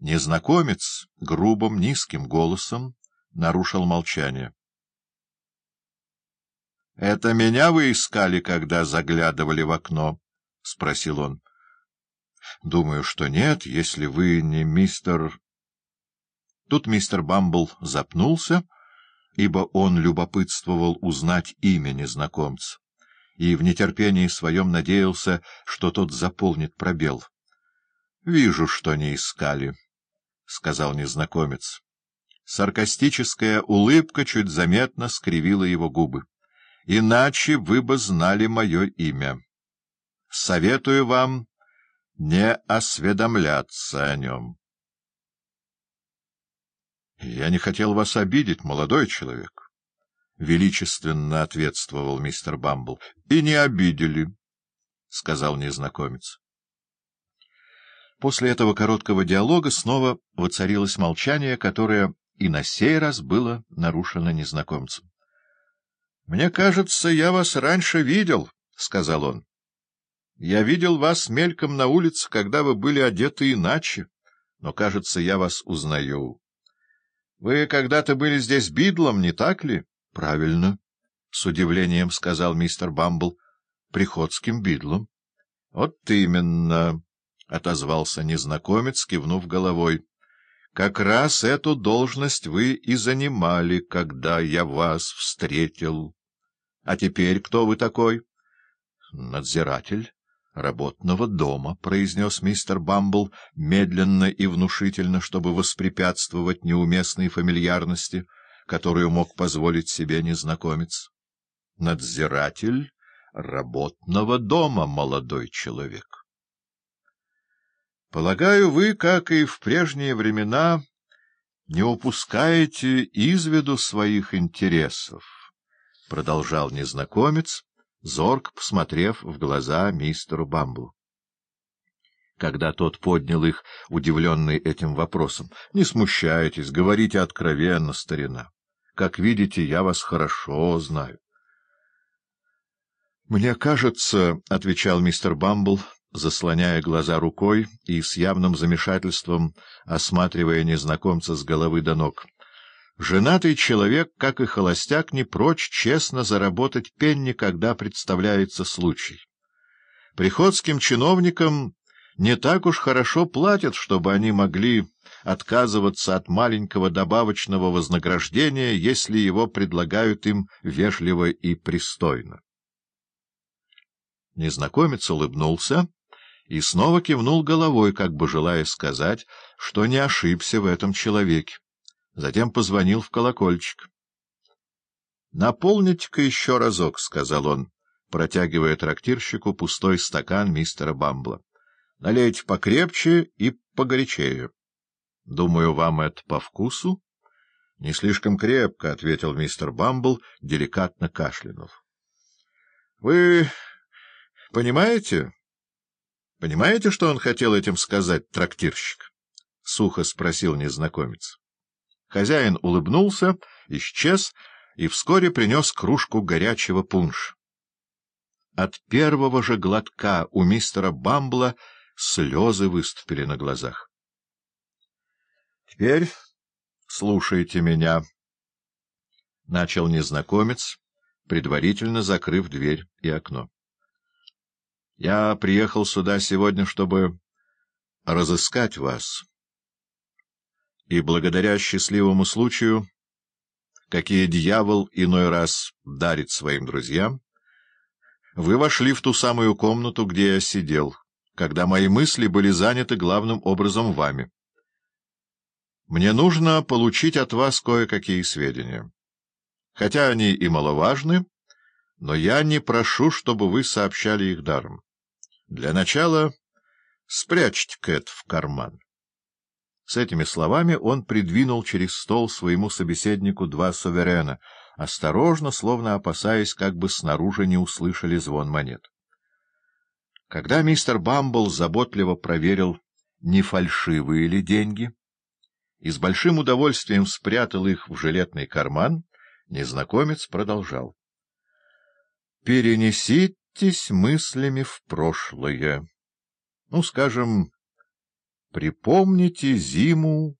Незнакомец грубым низким голосом нарушил молчание. — Это меня вы искали, когда заглядывали в окно? — спросил он. — Думаю, что нет, если вы не мистер... Тут мистер Бамбл запнулся, ибо он любопытствовал узнать имя незнакомца, и в нетерпении своем надеялся, что тот заполнит пробел. — Вижу, что не искали, — сказал незнакомец. Саркастическая улыбка чуть заметно скривила его губы. — Иначе вы бы знали мое имя. Советую вам не осведомляться о нем. — Я не хотел вас обидеть, молодой человек, — величественно ответствовал мистер Бамбл. — И не обидели, — сказал незнакомец. После этого короткого диалога снова воцарилось молчание, которое и на сей раз было нарушено незнакомцем. — Мне кажется, я вас раньше видел, — сказал он. — Я видел вас мельком на улице, когда вы были одеты иначе, но, кажется, я вас узнаю. Вы когда-то были здесь бидлом, не так ли? — Правильно, — с удивлением сказал мистер Бамбл. — Приходским бидлом. — Вот именно. — отозвался незнакомец, кивнув головой. — Как раз эту должность вы и занимали, когда я вас встретил. А теперь кто вы такой? — Надзиратель работного дома, — произнес мистер Бамбл медленно и внушительно, чтобы воспрепятствовать неуместной фамильярности, которую мог позволить себе незнакомец. — Надзиратель работного дома, молодой человек. Полагаю, вы, как и в прежние времена, не упускаете из виду своих интересов, — продолжал незнакомец, зорк посмотрев в глаза мистеру Бамблу. Когда тот поднял их, удивленный этим вопросом, — Не смущайтесь, говорите откровенно, старина. Как видите, я вас хорошо знаю. — Мне кажется, — отвечал мистер Бамбл, заслоняя глаза рукой и с явным замешательством осматривая незнакомца с головы до ног. Женатый человек, как и холостяк, не прочь честно заработать пенни, когда представляется случай. Приходским чиновникам не так уж хорошо платят, чтобы они могли отказываться от маленького добавочного вознаграждения, если его предлагают им вежливо и пристойно. Незнакомец улыбнулся и снова кивнул головой, как бы желая сказать, что не ошибся в этом человеке. Затем позвонил в колокольчик. — Наполните-ка еще разок, — сказал он, протягивая трактирщику пустой стакан мистера Бамбла. — Налейте покрепче и погорячее. — Думаю, вам это по вкусу? — Не слишком крепко, — ответил мистер Бамбл, деликатно кашлянув. — Вы понимаете... — Понимаете, что он хотел этим сказать, трактирщик? — сухо спросил незнакомец. Хозяин улыбнулся, исчез и вскоре принес кружку горячего пунша. От первого же глотка у мистера Бамбла слезы выступили на глазах. — Теперь слушайте меня, — начал незнакомец, предварительно закрыв дверь и окно. Я приехал сюда сегодня, чтобы разыскать вас. И благодаря счастливому случаю, какие дьявол иной раз дарит своим друзьям, вы вошли в ту самую комнату, где я сидел, когда мои мысли были заняты главным образом вами. Мне нужно получить от вас кое-какие сведения. Хотя они и маловажны, но я не прошу, чтобы вы сообщали их даром. Для начала спрячьте Кэт в карман. С этими словами он придвинул через стол своему собеседнику два суверена, осторожно, словно опасаясь, как бы снаружи не услышали звон монет. Когда мистер Бамбл заботливо проверил, не фальшивые ли деньги, и с большим удовольствием спрятал их в жилетный карман, незнакомец продолжал. — Перенесите мыслями в прошлое. Ну, скажем, Припомните зиму